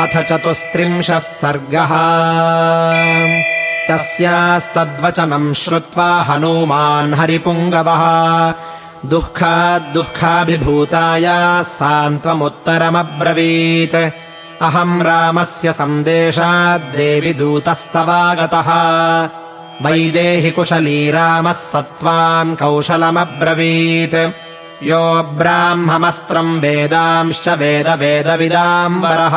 अथ चतुस्त्रिंशः सर्गः। तस्यास्तद्वचनम् श्रुत्वा हनूमान् हरिपुङ्गवः। दुःखाद्दुःखाभिभूताय सान्त्वमुत्तरमब्रवीत्। अहम् रामस्य सन्देशाद्देवि दूतस्तवागतः। वैदेहि कुशली रामः सत्त्वाम् कौशलमब्रवीत् यो ब्राह्ममस्त्रम् वेदांश्च वेद वेदविदाम्बरः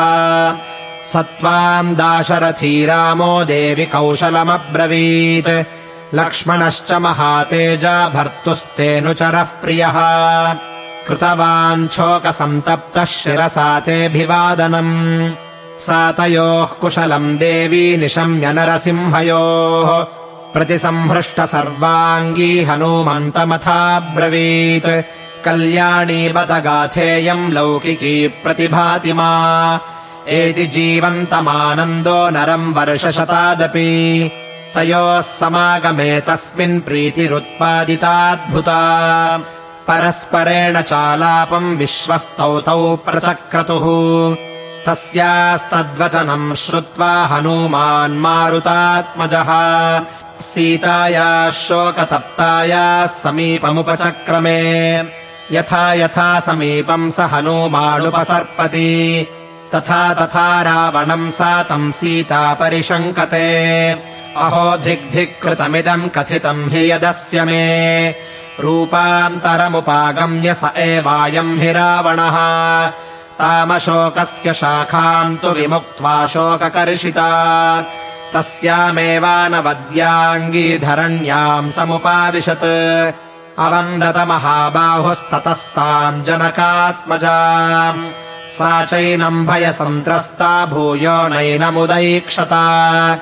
सत्त्वाम् दाशरथी रामो देवि कौशलमब्रवीत्। लक्ष्मणश्च महातेजा भर्तुस्तेऽनुचरः प्रियः। कृतवान् शोकसन्तप्तः शिरसा तेऽभिवादनम्। सा तयोः कुशलम् देवी निशम्य नरसिंहयोः। प्रतिसंहृष्ट सर्वाङ्गी हनूमन्तमथाब्रवीत् कल्याणी बत गाथेयम् लौकिकी प्रतिभाति मा एति जीवन्तमानन्दो नरम् वर्षशतादपि। तयोः समागमे तस्मिन् प्रीतिरुत्पादिताद्भुता। परस्परेण चालापम् विश्वस्तौ तौ प्रचक्रतुः। तस्यास्तद्वचनम् श्रुत्वा हनूमान् मारुतात्मजः। सीतायाः शोकतप्तायाः समीपमुपचक्रमे यथा यथा समीपम् स हनूमानुपसर्पति तथा तथा रावणम् सा तम् सीता परिशङ्कते अहो धिग्धिक् कृतमिदम् कथितम् हि यदस्य मे। रूपान्तरमुपागम्य स एवायम् हि रावणः। तामशोकस्य शाखाम् तु विमुक्त्वा शोककर्षिता। तस्यामेवानवद्याङ्गी धरण्याम् समुपाविशत् अवन्दतमहाबाहुस्ततस्ताम् जनकात्मजा सा चैनम् भयसन्त्रस्ता भूयो नैनमुदैक्षता।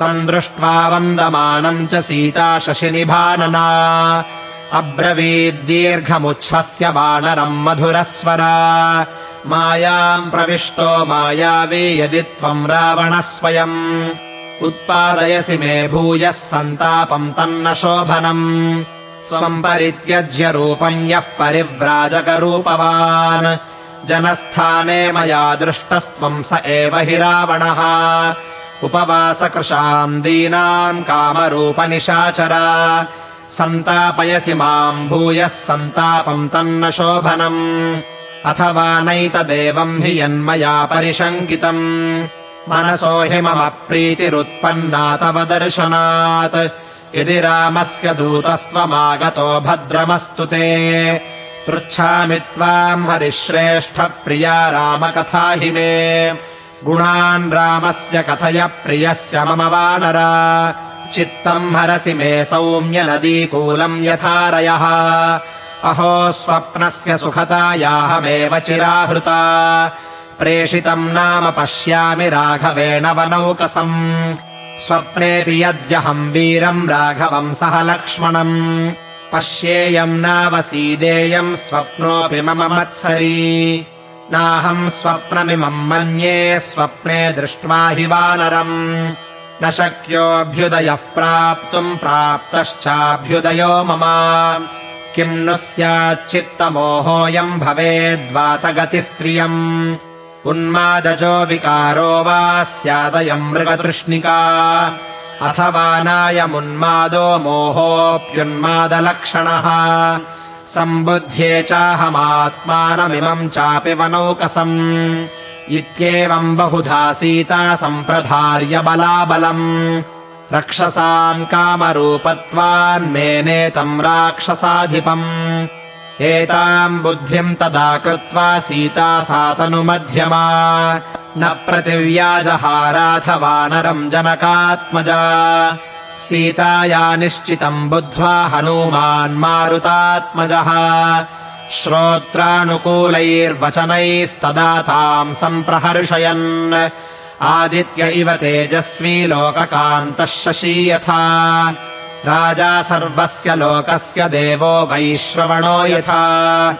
तम् दृष्ट्वा वन्दमानम् च सीता शशिनिभानना। अब्रवीद्दीर्घमुच्छ्वस्य वानरम् मधुरस्वरा। मायाम् प्रविष्टो मायावी यदि त्वम् रावणः स्वयम् उत्पादयसि मे भूयः सन्तापम् तन्न शोभनम् स्वम् परित्यज्य रूपम् यः परिव्राजकरूपवान्। जनस्थाने मया दृष्टस्त्वम् स एव हि रावणः। उपवासकृशाम् दीनाम् कामरूपनिशाचरा। सन्तापयसि माम् भूयः सन्तापम् तन्न शोभनम्। अथवा नैतदेवम् हि यन्मया परिशङ्कितम्। मनसो हि मम प्रीतिरुत्पन्ना तव दर्शनात् यदि रामस्य दूतस्त्वमागतो भद्रमस्तु ते पृच्छामि त्वाम् हरिश्रेष्ठ प्रिया रामकथा हि मे। गुणान् रामस्य कथय प्रियस्य मम वानरा चित्तम् हरसि मे सौम्य नदीकूलम् यथारयः। अहो स्वप्नस्य सुखतायाहमेव चिराहृता प्रेषितम् नाम पश्यामि राघवेण वनौकसम् स्वप्नेऽपि यद्यहम् वीरम् राघवम् सह लक्ष्मणम् पश्येयम् नावसीदेयम् स्वप्नोऽपि मम मत्सरी। नाहम् स्वप्नमिमम् मन्ये स्वप्ने दृष्ट्वा हि वानरम् न शक्योऽभ्युदयः प्राप्तुम् प्राप्तश्चाभ्युदयो मम। किम् नु स्याच्चित्तमोहोऽयम् भवेद्वातगतिस्त्रियम् उन्मादजो विकारो वा स्यादयम् मृगतृष्णिका। अथवा नायमुन्मादो मोहोऽप्युन्मादलक्षणः। सम्बुध्ये चाहमात्मानमिमम् चापि वनौकसम्। इत्येवम् बहुधा सीता सम्प्रधार्य बलाबलम् रक्षसाम् कामरूपत्वान्मेनेतम् राक्षसाधिपम् एताम् बुद्धिम् तदा कृत्वा सीता सातनुमध्यमा। न प्रतिव्याजहाराथ वानरम् जनकात्मजा। सीताया निश्चितम् बुद्ध्वा हनूमान् मारुतात्मजः। श्रोत्रानुकूलैर्वचनैस्तदा ताम् सम्प्रहर्षयन्। आदित्य इव तेजस्वी लोककान्तः शशी यथा राजा सर्वस्य लोकस्य देवो वैश्रवणो यथा।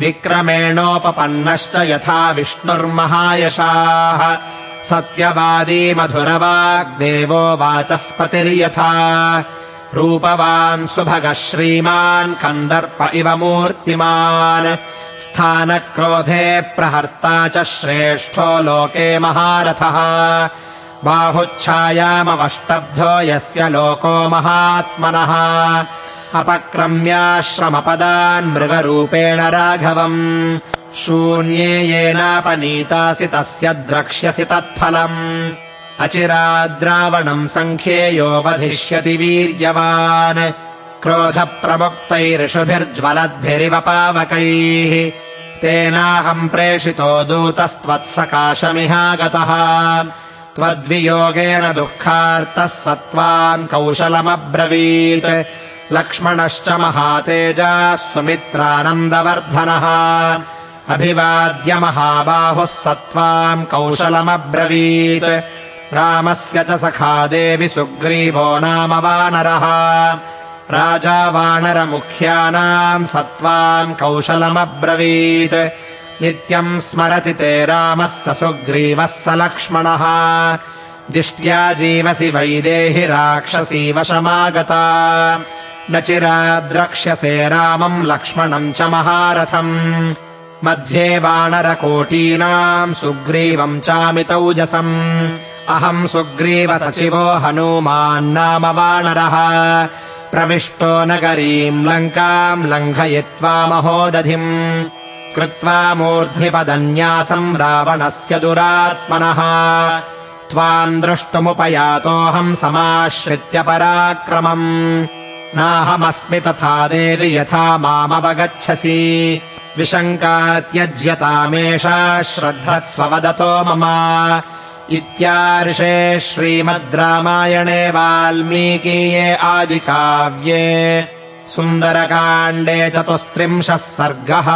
विक्रमेणोपपन्नश्च यथा विष्णुर्महायशाः। सत्यवादी मधुरवाग्देवो वाचस्पतिर्यथा। रूपवान् सुभगः श्रीमान् कन्दर्प इव मूर्तिमान्। स्थानक्रोधे प्रहर्ता च श्रेष्ठो लोके महारथः बाहुच्छायामवष्टब्धो यस्य लोको महात्मनः। अपक्रम्याश्रमपदान् मृगरूपेण राघवम्। शून्ये येनापनीतासि तस्य द्रक्ष्यसि तत्फलम्। अचिराद्रावणम् सङ्ख्येयो वधिष्यति वीर्यवान्। क्रोधप्रमुक्तैरिषुभिर्ज्वलद्भिरिव पावकैः। तेनाहम् प्रेषितो दूतस्त्वत्सकाशमिहागतः त्वद्वियोगेन दुःखार्तः स त्वाम् कौशलमब्रवीत्। लक्ष्मणश्च महातेजाः सुमित्रानन्दवर्धनः। अभिवाद्य महाबाहुः स त्वाम् कौशलमब्रवीत्। रामस्य च सखा देवि सुग्रीवो नाम वानरः। राजा वानरमुख्यानाम् स त्वाम् कौशलमब्रवीत् नित्यम् स्मरति ते रामः स सुग्रीवः स लक्ष्मणः। दिष्ट्या जीवसि वैदेहि राक्षसी वशमागता। न चिराद्रक्ष्यसे रामम् लक्ष्मणम् च महारथम्। मध्ये वानरकोटीनाम् सुग्रीवम् चामितौजसम् अहम् सुग्रीवसचिवो हनूमान्नाम वानरः। प्रविष्टो नगरीम् लङ्काम् लङ्घयित्वा महोदधिम् कृत्वा मूर्ध्निपदन्यासम् रावणस्य दुरात्मनः। त्वाम् द्रष्टुमुपयातोऽहम् समाश्रित्य पराक्रमम्। नाहमस्मि तथा देवि यथा मामवगच्छसि। विशङ्का त्यज्यतामेषा श्रद्धत्स्व वदतो मम। इत्यार्षे श्रीमद् रामायणे वाल्मीकीये आदिकाव्ये सुन्दरकाण्डे चतुस्त्रिंशः सर्गः